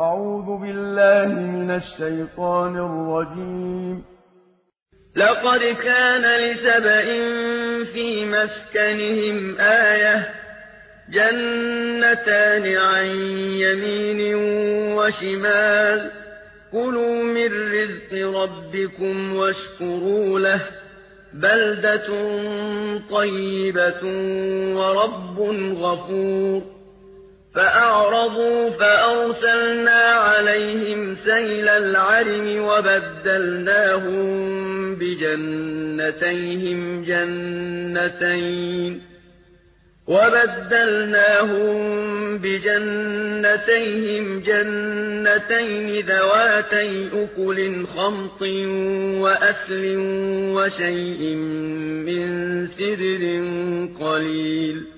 أعوذ بالله من الشيطان الرجيم. لقد كان لسبإ في مسكنهم آية جنتان عن يمين وشمال. كلوا من رزق ربكم واشكروا له. بلدة طيبة ورب غفور. فأعرضوا فأرسلنا عليهم سيل العرم وبدلناهم بجنتيهم جنتين وبدلناهم بجنتيهم جنتين ذواتي أكل خمط وأسل وشيء من سدر قليل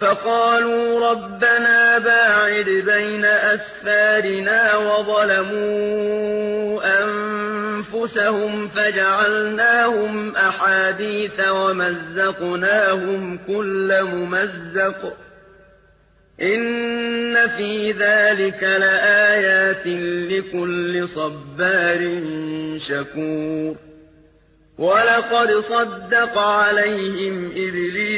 فقالوا ربنا باعد بين أسفارنا وظلموا أنفسهم فجعلناهم أحاديث ومزقناهم كل ممزق إن في ذلك لآيات لكل صبار شكور وَلَقَدْ صَدَّقَ عَلَيْهِمْ إِبْلِيسُ